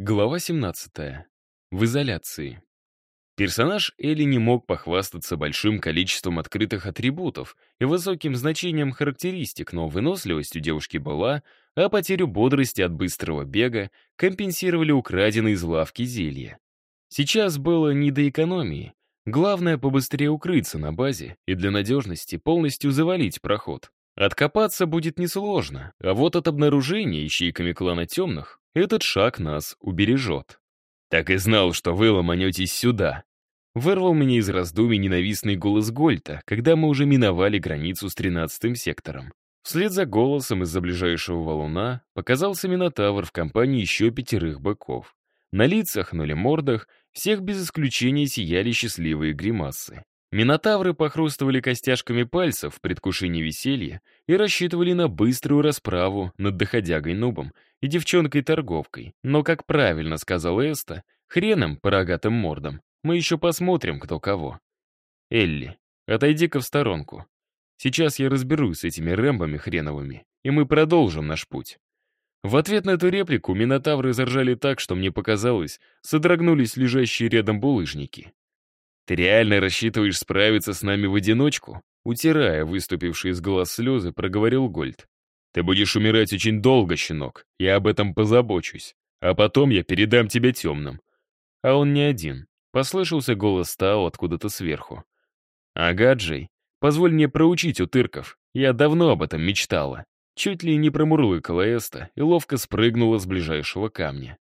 Глава 17. В изоляции. Персонаж Элли не мог похвастаться большим количеством открытых атрибутов и высоким значением характеристик, но выносливость у девушки была, а потерю бодрости от быстрого бега компенсировали украденные из лавки зелья. Сейчас было не до экономии. Главное — побыстрее укрыться на базе и для надежности полностью завалить проход. Откопаться будет несложно, а вот от обнаружения ищейками клана темных этот шаг нас убережет. Так и знал, что вы ломанетесь сюда. Вырвал меня из раздумий ненавистный голос Гольта, когда мы уже миновали границу с тринадцатым сектором. Вслед за голосом из-за ближайшего валуна показался Минотавр в компании еще пятерых быков. На лицах, ну или мордах, всех без исключения сияли счастливые гримасы. Минотавры похрустывали костяшками пальцев в предвкушении веселья и рассчитывали на быструю расправу над доходягой-нубом и девчонкой-торговкой. Но, как правильно сказал Эста, хреном по рогатым мордам, мы еще посмотрим, кто кого. Элли, отойди-ка в сторонку. Сейчас я разберусь с этими рэмбами хреновыми, и мы продолжим наш путь. В ответ на эту реплику минотавры заржали так, что мне показалось, содрогнулись лежащие рядом булыжники. «Ты реально рассчитываешь справиться с нами в одиночку?» Утирая выступившие из глаз слезы, проговорил Гольд. «Ты будешь умирать очень долго, щенок, я об этом позабочусь. А потом я передам тебя темным». А он не один. Послышался голос Тао откуда-то сверху. «Ага, Джей, позволь мне проучить утырков. Я давно об этом мечтала». Чуть ли не промурлыкала Эста и ловко спрыгнула с ближайшего камня.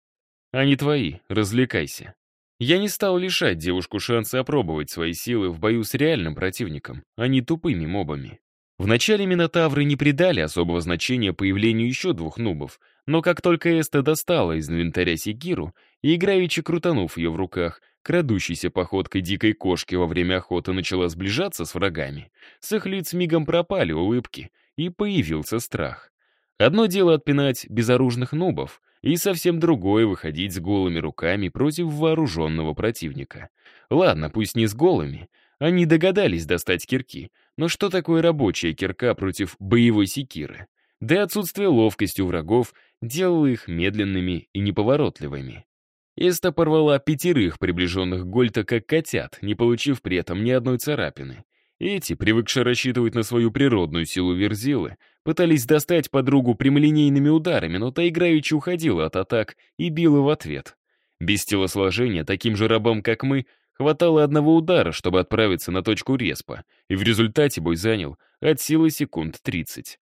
«Они твои, развлекайся». Я не стал лишать девушку шанса опробовать свои силы в бою с реальным противником, а не тупыми мобами. Вначале Минотавры не придали особого значения появлению еще двух нубов, но как только Эста достала из инвентаря секиру и, играючи крутанув ее в руках, крадущейся походкой дикой кошки во время охоты начала сближаться с врагами, с их лиц мигом пропали улыбки, и появился страх. Одно дело отпинать безоружных нубов, и совсем другое выходить с голыми руками против вооруженного противника. Ладно, пусть не с голыми. Они догадались достать кирки, но что такое рабочая кирка против боевой секиры? Да и отсутствие ловкости у врагов делало их медленными и неповоротливыми. Эста порвала пятерых приближенных Гольта как котят, не получив при этом ни одной царапины. Эти, привыкшие рассчитывать на свою природную силу Верзилы, пытались достать подругу прямолинейными ударами, но та играючи уходила от атак и била в ответ. Без телосложения, таким же рабам, как мы, хватало одного удара, чтобы отправиться на точку респа, и в результате бой занял от силы секунд 30.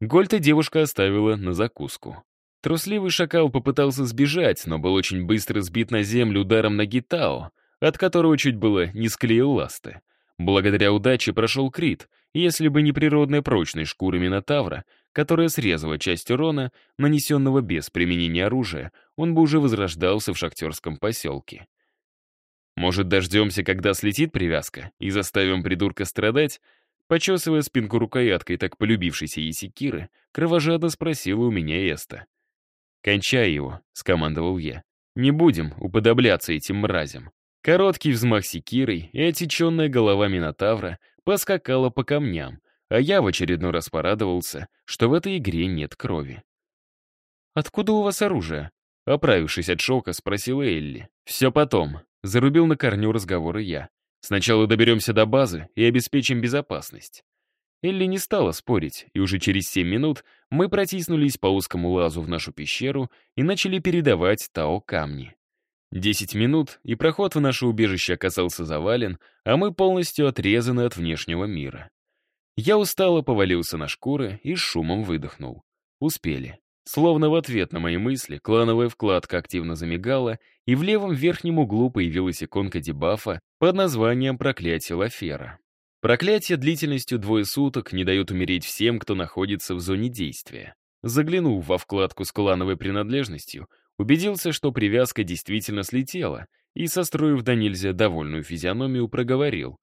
Гольта девушка оставила на закуску. Трусливый шакал попытался сбежать, но был очень быстро сбит на землю ударом на гитао, от которого чуть было не склеил ласты. Благодаря удаче прошел крит, если бы не природная прочность шкуры Минотавра, которая срезала часть урона, нанесенного без применения оружия, он бы уже возрождался в шахтерском поселке. Может, дождемся, когда слетит привязка, и заставим придурка страдать? Почесывая спинку рукояткой так полюбившейся ей секиры, кровожадно спросила у меня Эста. «Кончай его», — скомандовал я. «Не будем уподобляться этим мразям». Короткий взмах секирой и отеченная голова Минотавра поскакала по камням, а я в очередной раз порадовался, что в этой игре нет крови. «Откуда у вас оружие?» Оправившись от шока, спросила Элли. «Все потом», — зарубил на корню разговора я. «Сначала доберемся до базы и обеспечим безопасность». Элли не стала спорить, и уже через семь минут мы протиснулись по узкому лазу в нашу пещеру и начали передавать Тао камни. Десять минут, и проход в наше убежище оказался завален, а мы полностью отрезаны от внешнего мира. Я устало повалился на шкуры и шумом выдохнул. Успели. Словно в ответ на мои мысли, клановая вкладка активно замигала, и в левом верхнем углу появилась иконка дебафа под названием «Проклятие Лафера». Проклятие длительностью двое суток не дает умереть всем, кто находится в зоне действия. Заглянув во вкладку с клановой принадлежностью, Убедился, что привязка действительно слетела, и, состроив до нельзя довольную физиономию, проговорил.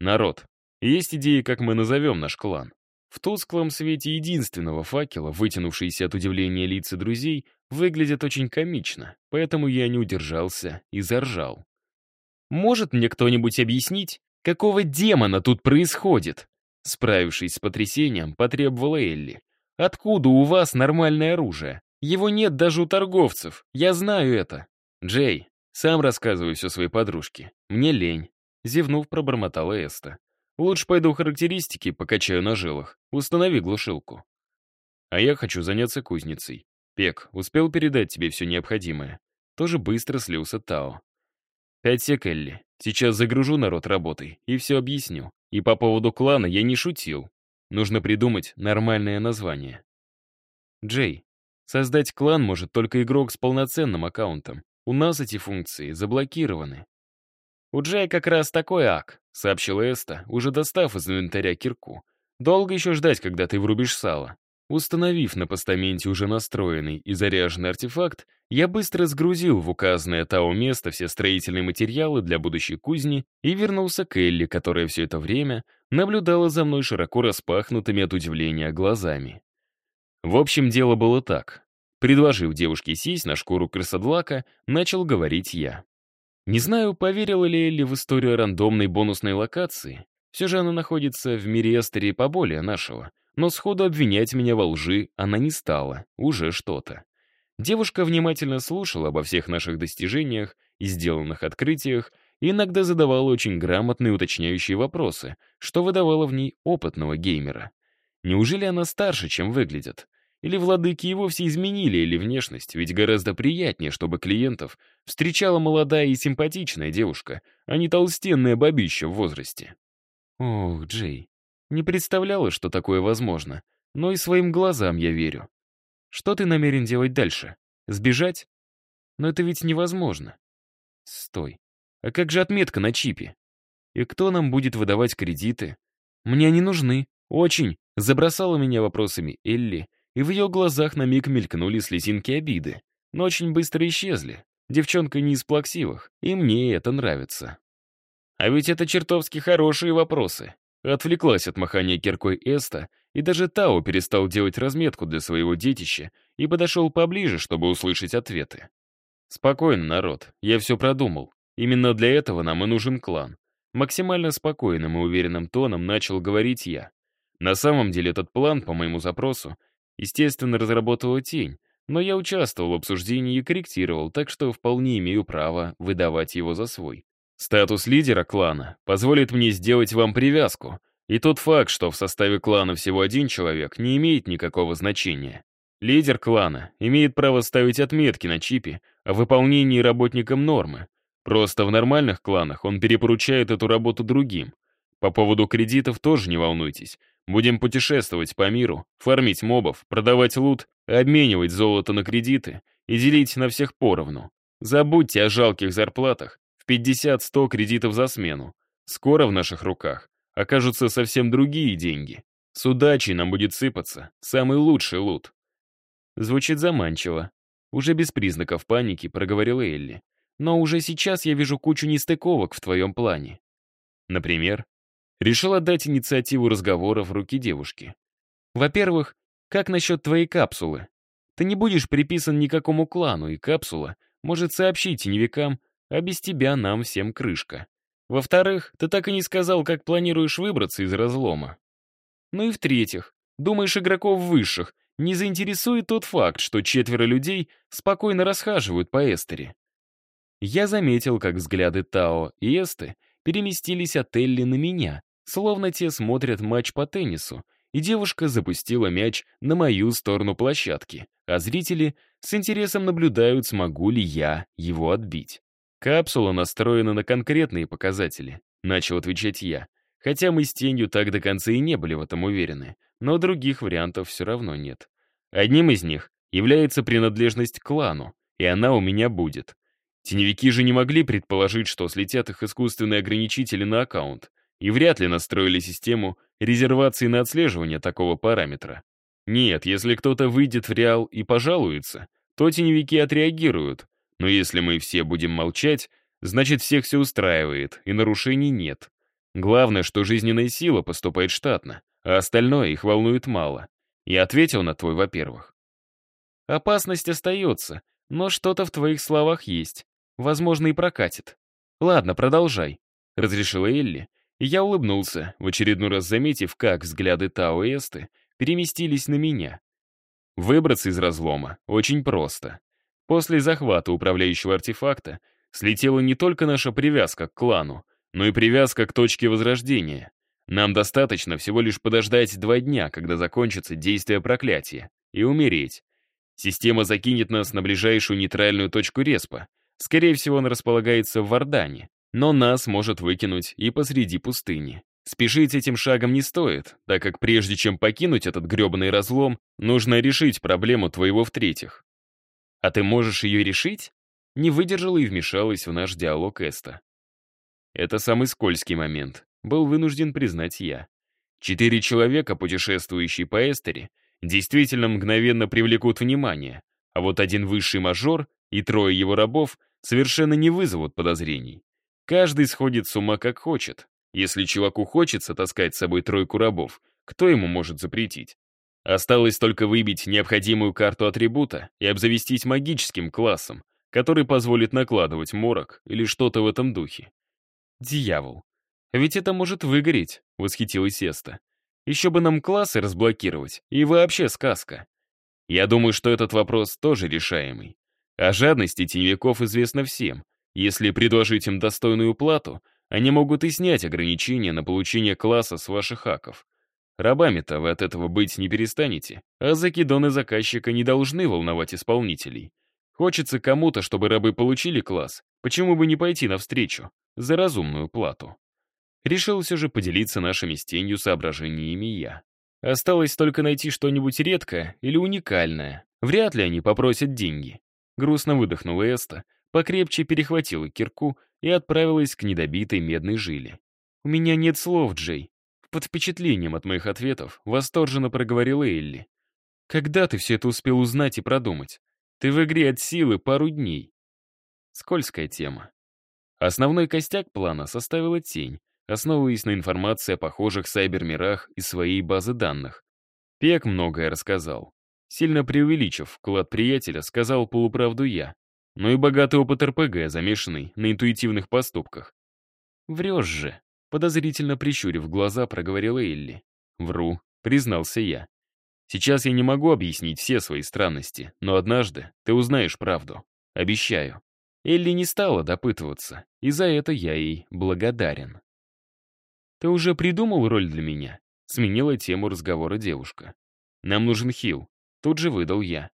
«Народ, есть идеи, как мы назовем наш клан?» В тусклом свете единственного факела, вытянувшиеся от удивления лица друзей, выглядят очень комично, поэтому я не удержался и заржал. «Может мне кто-нибудь объяснить, какого демона тут происходит?» Справившись с потрясением, потребовала Элли. «Откуда у вас нормальное оружие? Его нет даже у торговцев. Я знаю это. Джей, сам рассказывай все своей подружке. Мне лень. Зевнув, пробормотала Эста. Лучше пойду характеристики, покачаю на жилах. Установи глушилку. А я хочу заняться кузницей. Пек, успел передать тебе все необходимое. Тоже быстро слился Тао. Пять сек, Элли. Сейчас загружу народ работой и все объясню. И по поводу клана я не шутил. Нужно придумать нормальное название. Джей, создать клан может только игрок с полноценным аккаунтом. У нас эти функции заблокированы. «У Джея как раз такой ак», — сообщила Эста, уже достав из инвентаря кирку. «Долго еще ждать, когда ты врубишь сало?» Установив на постаменте уже настроенный и заряженный артефакт, я быстро сгрузил в указанное Тао место все строительные материалы для будущей кузни и вернулся к Элли, которая все это время наблюдала за мной широко распахнутыми от удивления глазами. В общем, дело было так. Предложив девушке сесть на шкуру крысодлака, начал говорить я. Не знаю, поверила ли Элли в историю рандомной бонусной локации. Все же она находится в мире Эстери поболее нашего. Но сходу обвинять меня во лжи она не стала. Уже что-то. Девушка внимательно слушала обо всех наших достижениях и сделанных открытиях и иногда задавала очень грамотные уточняющие вопросы, что выдавало в ней опытного геймера. Неужели она старше, чем выглядит? Или владыки и вовсе изменили или внешность, ведь гораздо приятнее, чтобы клиентов встречала молодая и симпатичная девушка, а не толстенная бабища в возрасте. Ох, Джей, не представляла, что такое возможно, но и своим глазам я верю. Что ты намерен делать дальше? Сбежать? Но это ведь невозможно. Стой. А как же отметка на чипе? И кто нам будет выдавать кредиты? Мне они нужны. Очень. Забросала меня вопросами Элли, и в ее глазах на миг мелькнули слезинки обиды, но очень быстро исчезли. Девчонка не из плаксивых, и мне это нравится. А ведь это чертовски хорошие вопросы. Отвлеклась от махания киркой Эста, и даже Тао перестал делать разметку для своего детища и подошел поближе, чтобы услышать ответы. «Спокойно, народ, я все продумал. Именно для этого нам и нужен клан». Максимально спокойным и уверенным тоном начал говорить я. На самом деле этот план, по моему запросу, Естественно, разработала тень, но я участвовал в обсуждении и корректировал, так что вполне имею право выдавать его за свой. Статус лидера клана позволит мне сделать вам привязку, и тот факт, что в составе клана всего один человек, не имеет никакого значения. Лидер клана имеет право ставить отметки на чипе о выполнении работникам нормы. Просто в нормальных кланах он перепоручает эту работу другим. По поводу кредитов тоже не волнуйтесь. Будем путешествовать по миру, фармить мобов, продавать лут, обменивать золото на кредиты и делить на всех поровну. Забудьте о жалких зарплатах в 50-100 кредитов за смену. Скоро в наших руках окажутся совсем другие деньги. С удачей нам будет сыпаться самый лучший лут. Звучит заманчиво. Уже без признаков паники проговорила Элли. Но уже сейчас я вижу кучу нестыковок в твоем плане. Например, Решил отдать инициативу разговора в руки девушки. Во-первых, как насчет твоей капсулы? Ты не будешь приписан никакому клану, и капсула может сообщить теневикам, а без тебя нам всем крышка. Во-вторых, ты так и не сказал, как планируешь выбраться из разлома. Ну и в-третьих, думаешь, игроков высших не заинтересует тот факт, что четверо людей спокойно расхаживают по Эстере. Я заметил, как взгляды Тао и Эсты переместились от Элли на меня, словно те смотрят матч по теннису, и девушка запустила мяч на мою сторону площадки, а зрители с интересом наблюдают, смогу ли я его отбить. Капсула настроена на конкретные показатели, начал отвечать я, хотя мы с тенью так до конца и не были в этом уверены, но других вариантов все равно нет. Одним из них является принадлежность к клану, и она у меня будет. Теневики же не могли предположить, что слетят их искусственные ограничители на аккаунт, и вряд ли настроили систему резервации на отслеживание такого параметра. Нет, если кто-то выйдет в реал и пожалуется, то теневики отреагируют, но если мы все будем молчать, значит всех все устраивает, и нарушений нет. Главное, что жизненная сила поступает штатно, а остальное их волнует мало. Я ответил на твой во-первых. Опасность остается, но что-то в твоих словах есть. Возможно, и прокатит. Ладно, продолжай, — разрешила Элли, я улыбнулся, в очередной раз заметив, как взгляды Тао и Эсты переместились на меня. Выбраться из разлома очень просто. После захвата управляющего артефакта слетела не только наша привязка к клану, но и привязка к точке возрождения. Нам достаточно всего лишь подождать два дня, когда закончится действие проклятия, и умереть. Система закинет нас на ближайшую нейтральную точку респа. Скорее всего, он располагается в Вардане, но нас может выкинуть и посреди пустыни. Спешить этим шагом не стоит, так как прежде чем покинуть этот грёбаный разлом, нужно решить проблему твоего в-третьих. А ты можешь ее решить? Не выдержала и вмешалась в наш диалог Эста. Это самый скользкий момент, был вынужден признать я. Четыре человека, путешествующие по Эстере, действительно мгновенно привлекут внимание, а вот один высший мажор и трое его рабов совершенно не вызовут подозрений. Каждый сходит с ума как хочет. Если чуваку хочется таскать с собой тройку рабов, кто ему может запретить? Осталось только выбить необходимую карту атрибута и обзавестись магическим классом, который позволит накладывать морок или что-то в этом духе. Дьявол. Ведь это может выгореть, восхитилась Эста. Еще бы нам классы разблокировать, и вообще сказка. Я думаю, что этот вопрос тоже решаемый. О жадности теневиков известно всем. Если предложить им достойную плату, они могут и снять ограничения на получение класса с ваших хаков. Рабами-то вы от этого быть не перестанете, а закидоны заказчика не должны волновать исполнителей. Хочется кому-то, чтобы рабы получили класс, почему бы не пойти навстречу, за разумную плату. Решил все же поделиться нашими с тенью соображениями я. Осталось только найти что-нибудь редкое или уникальное. Вряд ли они попросят деньги. Грустно выдохнула Эста, покрепче перехватила кирку и отправилась к недобитой медной жиле. «У меня нет слов, Джей». Под впечатлением от моих ответов восторженно проговорила Элли. «Когда ты все это успел узнать и продумать? Ты в игре от силы пару дней». Скользкая тема. Основной костяк плана составила тень, основываясь на информации о похожих сайбермирах из своей базы данных. Пек многое рассказал. Сильно преувеличив вклад приятеля, сказал полуправду я. Но и богатый опыт РПГ, замешанный на интуитивных поступках. «Врешь же», — подозрительно прищурив глаза, проговорила Элли. «Вру», — признался я. «Сейчас я не могу объяснить все свои странности, но однажды ты узнаешь правду. Обещаю». Элли не стала допытываться, и за это я ей благодарен. «Ты уже придумал роль для меня?» — сменила тему разговора девушка. «Нам нужен хил», — тут же выдал я.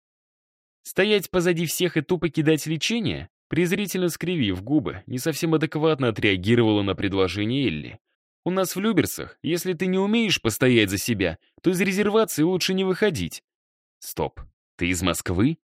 «Стоять позади всех и тупо кидать лечение?» Презрительно скривив губы, не совсем адекватно отреагировала на предложение Элли. «У нас в Люберсах, если ты не умеешь постоять за себя, то из резервации лучше не выходить». «Стоп, ты из Москвы?»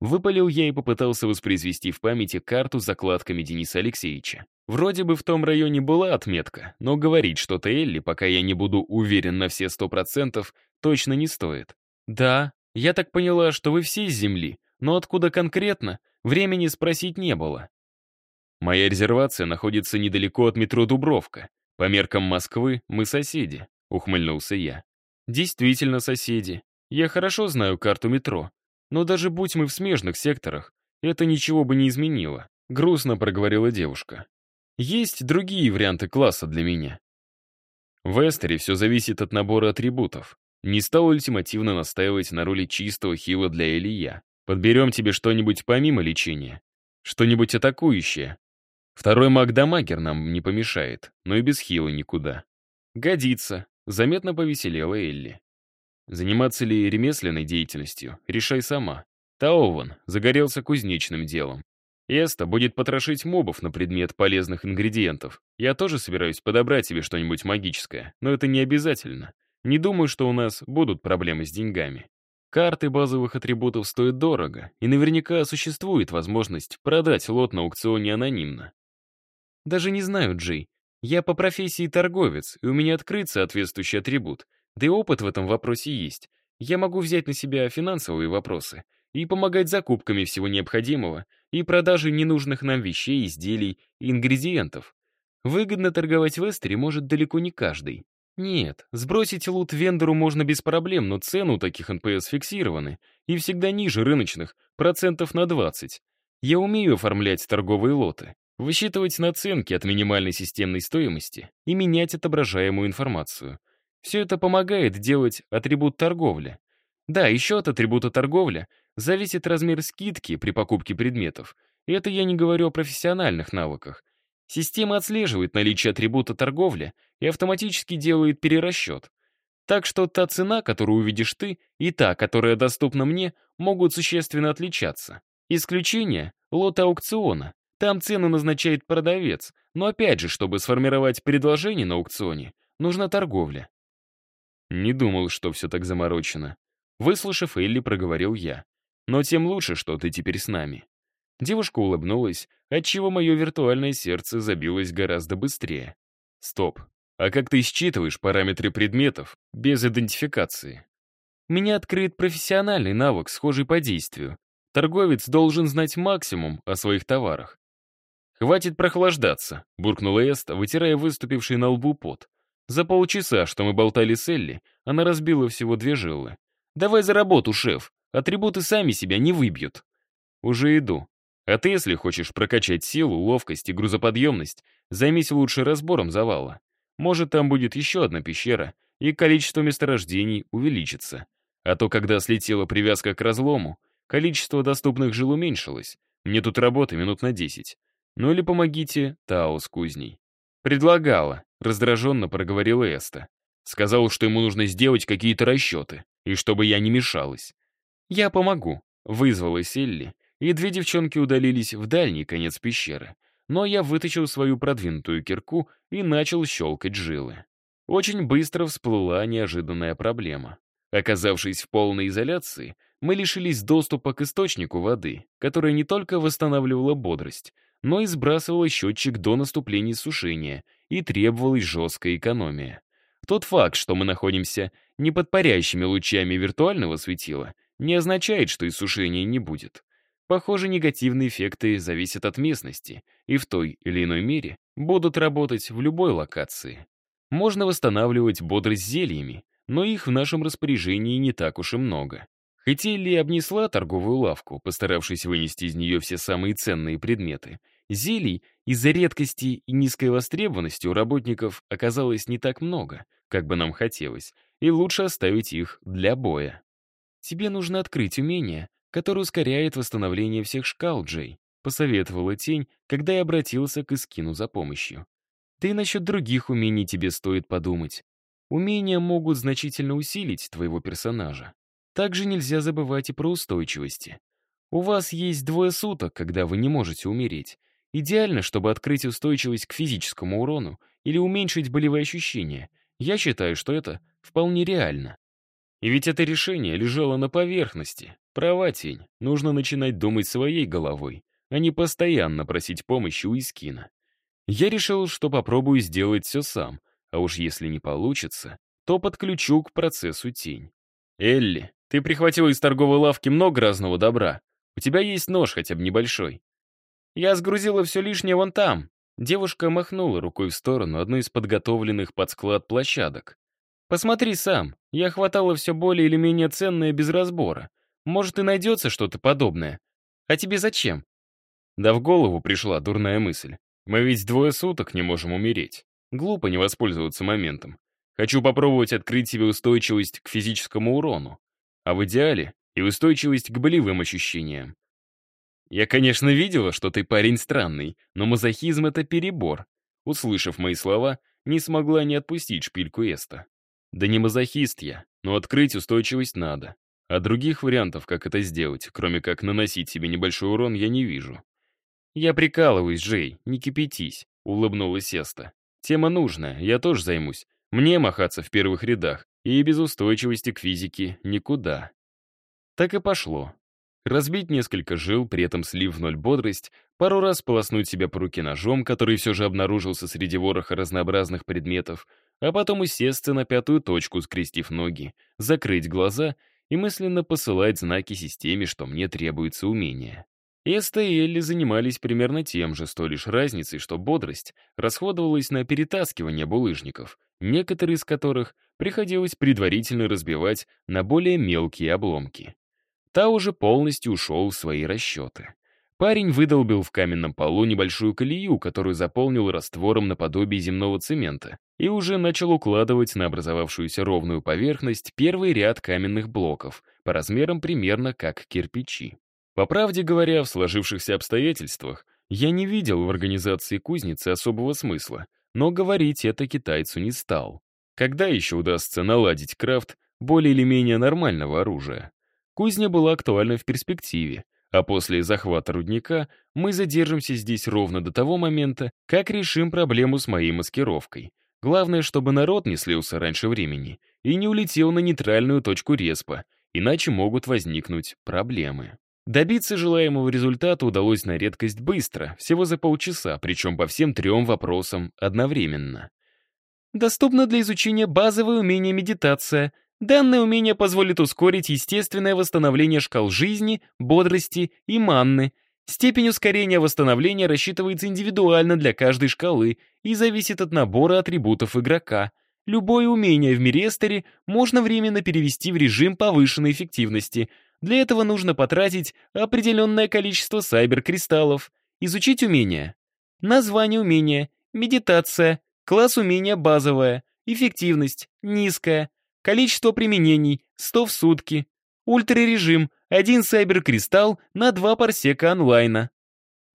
Выпалил я и попытался воспроизвести в памяти карту с закладками Дениса Алексеевича. Вроде бы в том районе была отметка, но говорить что-то Элли, пока я не буду уверен на все сто процентов, точно не стоит. «Да, я так поняла, что вы все из Земли, но откуда конкретно, времени спросить не было». Моя резервация находится недалеко от метро Дубровка. По меркам Москвы мы соседи, ухмыльнулся я. Действительно соседи. Я хорошо знаю карту метро. Но даже будь мы в смежных секторах, это ничего бы не изменило, грустно проговорила девушка. Есть другие варианты класса для меня. В Эстере все зависит от набора атрибутов. Не стал ультимативно настаивать на роли чистого хила для Илья. Подберем тебе что-нибудь помимо лечения. Что-нибудь атакующее. Второй маг-дамагер нам не помешает, но и без хила никуда. Годится. Заметно повеселела Элли. Заниматься ли ремесленной деятельностью, решай сама. Таован загорелся кузнечным делом. Эста будет потрошить мобов на предмет полезных ингредиентов. Я тоже собираюсь подобрать тебе что-нибудь магическое, но это не обязательно. Не думаю, что у нас будут проблемы с деньгами. Карты базовых атрибутов стоят дорого, и наверняка существует возможность продать лот на аукционе анонимно. Даже не знаю, Джей. Я по профессии торговец, и у меня открыт соответствующий атрибут — да и опыт в этом вопросе есть. Я могу взять на себя финансовые вопросы и помогать закупками всего необходимого и продажей ненужных нам вещей, изделий и ингредиентов. Выгодно торговать в Эстере может далеко не каждый. Нет, сбросить лут вендору можно без проблем, но цены у таких НПС фиксированы и всегда ниже рыночных, процентов на 20. Я умею оформлять торговые лоты, высчитывать наценки от минимальной системной стоимости и менять отображаемую информацию — все это помогает делать атрибут торговли. Да, еще от атрибута торговля зависит размер скидки при покупке предметов. И это я не говорю о профессиональных навыках. Система отслеживает наличие атрибута торговля и автоматически делает перерасчет. Так что та цена, которую увидишь ты, и та, которая доступна мне, могут существенно отличаться. Исключение — лот аукциона. Там цену назначает продавец, но опять же, чтобы сформировать предложение на аукционе, нужна торговля. Не думал, что все так заморочено. Выслушав Элли, проговорил я. Но тем лучше, что ты теперь с нами. Девушка улыбнулась, отчего мое виртуальное сердце забилось гораздо быстрее. Стоп. А как ты считываешь параметры предметов без идентификации? У меня открыт профессиональный навык, схожий по действию. Торговец должен знать максимум о своих товарах. «Хватит прохлаждаться», — буркнула Эста, вытирая выступивший на лбу пот. За полчаса, что мы болтали с Элли, она разбила всего две жилы. «Давай за работу, шеф. Атрибуты сами себя не выбьют». «Уже иду. А ты, если хочешь прокачать силу, ловкость и грузоподъемность, займись лучше разбором завала. Может, там будет еще одна пещера, и количество месторождений увеличится. А то, когда слетела привязка к разлому, количество доступных жил уменьшилось. Мне тут работы минут на десять. Ну или помогите Тао с кузней. Предлагала, раздраженно проговорила Эста. Сказал, что ему нужно сделать какие-то расчеты, и чтобы я не мешалась. Я помогу, вызвалась Элли, и две девчонки удалились в дальний конец пещеры. Но я вытащил свою продвинутую кирку и начал щелкать жилы. Очень быстро всплыла неожиданная проблема. Оказавшись в полной изоляции, мы лишились доступа к источнику воды, которая не только восстанавливала бодрость, но и сбрасывала счетчик до наступления сушения, и требовалась жесткая экономия. Тот факт, что мы находимся не под парящими лучами виртуального светила, не означает, что иссушения не будет. Похоже, негативные эффекты зависят от местности и в той или иной мере будут работать в любой локации. Можно восстанавливать бодрость зельями, но их в нашем распоряжении не так уж и много. Хоть Элли обнесла торговую лавку, постаравшись вынести из нее все самые ценные предметы, зелий из-за редкости и низкой востребованности у работников оказалось не так много, как бы нам хотелось, и лучше оставить их для боя. «Тебе нужно открыть умение, которое ускоряет восстановление всех шкал, Джей», посоветовала тень, когда я обратился к Искину за помощью. Да и насчет других умений тебе стоит подумать. Умения могут значительно усилить твоего персонажа. Также нельзя забывать и про устойчивости. У вас есть двое суток, когда вы не можете умереть. Идеально, чтобы открыть устойчивость к физическому урону или уменьшить болевые ощущения. Я считаю, что это вполне реально. И ведь это решение лежало на поверхности. Права тень. Нужно начинать думать своей головой, а не постоянно просить помощи у Искина. Я решил, что попробую сделать все сам, а уж если не получится, то подключу к процессу тень. Элли, ты прихватила из торговой лавки много разного добра. У тебя есть нож хотя бы небольшой. Я сгрузила все лишнее вон там. Девушка махнула рукой в сторону одной из подготовленных под склад площадок. Посмотри сам. Я хватала все более или менее ценное без разбора. Может, и найдется что-то подобное. А тебе зачем? Да в голову пришла дурная мысль. Мы ведь двое суток не можем умереть. Глупо не воспользоваться моментом. Хочу попробовать открыть себе устойчивость к физическому урону а в идеале и устойчивость к болевым ощущениям. Я, конечно, видела, что ты парень странный, но мазохизм — это перебор. Услышав мои слова, не смогла не отпустить шпильку Эста. Да не мазохист я, но открыть устойчивость надо. А других вариантов, как это сделать, кроме как наносить себе небольшой урон, я не вижу. «Я прикалываюсь, Джей, не кипятись», — улыбнулась Эста. «Тема нужная, я тоже займусь. Мне махаться в первых рядах, и без устойчивости к физике никуда. Так и пошло. Разбить несколько жил, при этом слив в ноль бодрость, пару раз полоснуть себя по руке ножом, который все же обнаружился среди вороха разнообразных предметов, а потом усесться на пятую точку, скрестив ноги, закрыть глаза и мысленно посылать знаки системе, что мне требуется умение. Эста и Элли занимались примерно тем же, с той лишь разницей, что бодрость расходовалась на перетаскивание булыжников, некоторые из которых приходилось предварительно разбивать на более мелкие обломки. Та уже полностью ушел в свои расчеты. Парень выдолбил в каменном полу небольшую колею, которую заполнил раствором наподобие земного цемента, и уже начал укладывать на образовавшуюся ровную поверхность первый ряд каменных блоков, по размерам примерно как кирпичи. По правде говоря, в сложившихся обстоятельствах я не видел в организации кузницы особого смысла, но говорить это китайцу не стал. Когда еще удастся наладить крафт более или менее нормального оружия? Кузня была актуальна в перспективе, а после захвата рудника мы задержимся здесь ровно до того момента, как решим проблему с моей маскировкой. Главное, чтобы народ не слился раньше времени и не улетел на нейтральную точку респа, иначе могут возникнуть проблемы. Добиться желаемого результата удалось на редкость быстро, всего за полчаса, причем по всем трем вопросам одновременно. Доступно для изучения базовое умение медитация. Данное умение позволит ускорить естественное восстановление шкал жизни, бодрости и манны. Степень ускорения восстановления рассчитывается индивидуально для каждой шкалы и зависит от набора атрибутов игрока. Любое умение в Мирестере можно временно перевести в режим повышенной эффективности — для этого нужно потратить определенное количество сайбер-кристаллов, изучить умения. Название умения, медитация, класс умения базовая, эффективность. Низкая, количество применений 100 в сутки, ультрарежим, один сайбер-кристалл на два парсека онлайна.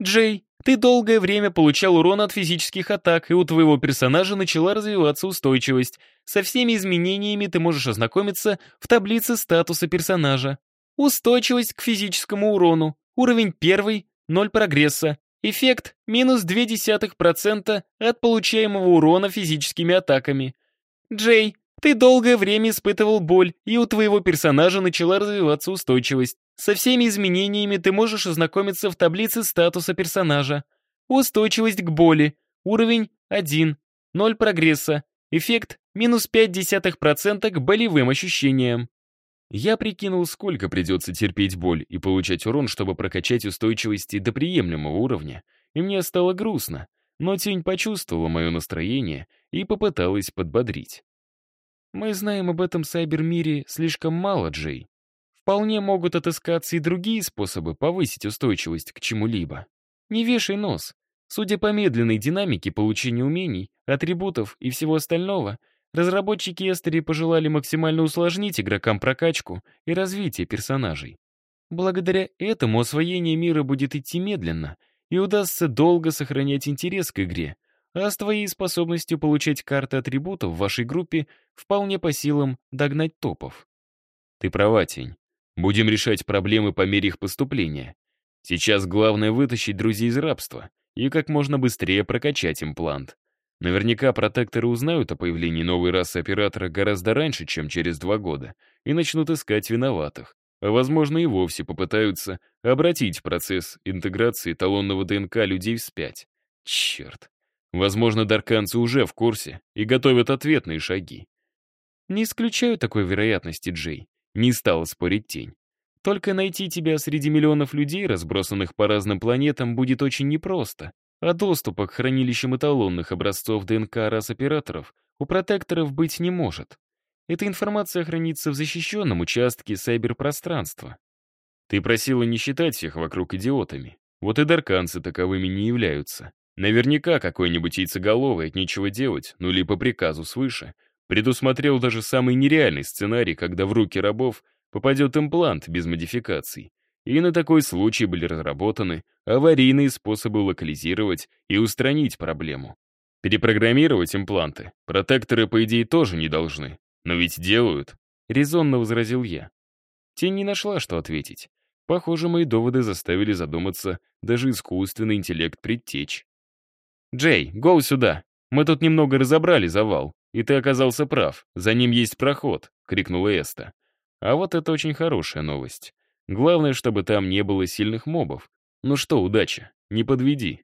Джей, ты долгое время получал урон от физических атак, и у твоего персонажа начала развиваться устойчивость. Со всеми изменениями ты можешь ознакомиться в таблице статуса персонажа. Устойчивость к физическому урону. Уровень 1, 0 прогресса. Эффект минус 0,2% от получаемого урона физическими атаками. Джей, ты долгое время испытывал боль, и у твоего персонажа начала развиваться устойчивость. Со всеми изменениями ты можешь ознакомиться в таблице статуса персонажа. Устойчивость к боли. Уровень 1. 0 прогресса. Эффект минус 0,5% к болевым ощущениям. Я прикинул, сколько придется терпеть боль и получать урон, чтобы прокачать устойчивости до приемлемого уровня, и мне стало грустно, но тень почувствовала мое настроение и попыталась подбодрить. Мы знаем об этом сайбер-мире слишком мало, Джей. Вполне могут отыскаться и другие способы повысить устойчивость к чему-либо. Не вешай нос. Судя по медленной динамике получения умений, атрибутов и всего остального — Разработчики Эстери пожелали максимально усложнить игрокам прокачку и развитие персонажей. Благодаря этому освоение мира будет идти медленно, и удастся долго сохранять интерес к игре, а с твоей способностью получать карты атрибутов в вашей группе вполне по силам догнать топов. Ты права, Тень. Будем решать проблемы по мере их поступления. Сейчас главное вытащить друзей из рабства и как можно быстрее прокачать имплант. Наверняка протекторы узнают о появлении новой расы оператора гораздо раньше, чем через два года, и начнут искать виноватых. А возможно и вовсе попытаются обратить процесс интеграции талонного ДНК людей вспять. Черт. Возможно, дарканцы уже в курсе и готовят ответные шаги. Не исключаю такой вероятности, Джей. Не стала спорить тень. Только найти тебя среди миллионов людей, разбросанных по разным планетам, будет очень непросто а доступа к хранилищам эталонных образцов ДНК рас операторов у протекторов быть не может. Эта информация хранится в защищенном участке сайберпространства. Ты просила не считать всех вокруг идиотами. Вот и дарканцы таковыми не являются. Наверняка какой-нибудь яйцеголовый от нечего делать, ну или по приказу свыше, предусмотрел даже самый нереальный сценарий, когда в руки рабов попадет имплант без модификаций, и на такой случай были разработаны аварийные способы локализировать и устранить проблему. Перепрограммировать импланты протекторы, по идее, тоже не должны. Но ведь делают, — резонно возразил я. Тень не нашла, что ответить. Похоже, мои доводы заставили задуматься даже искусственный интеллект предтеч. «Джей, гол сюда! Мы тут немного разобрали завал, и ты оказался прав, за ним есть проход», — крикнула Эста. А вот это очень хорошая новость. Главное, чтобы там не было сильных мобов. Ну что, удача, не подведи.